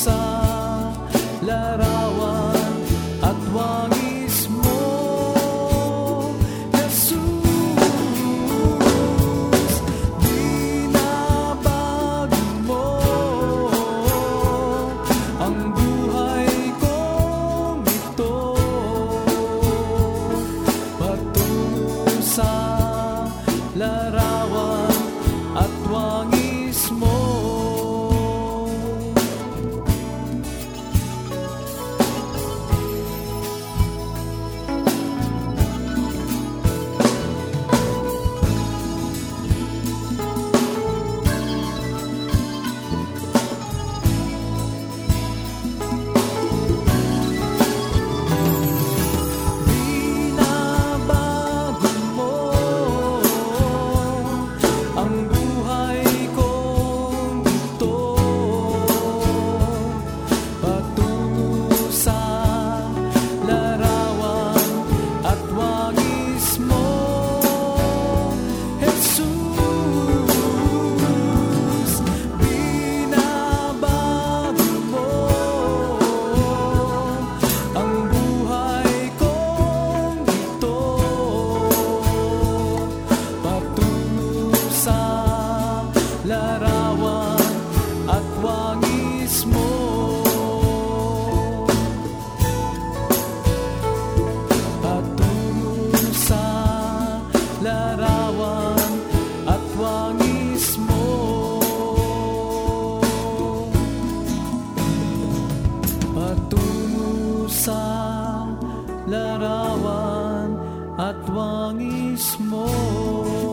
sa larawan at wangis mo Jesus. Dinabag mo ang buhay kong ito. Patungo sa larawan larawan at wangis mo.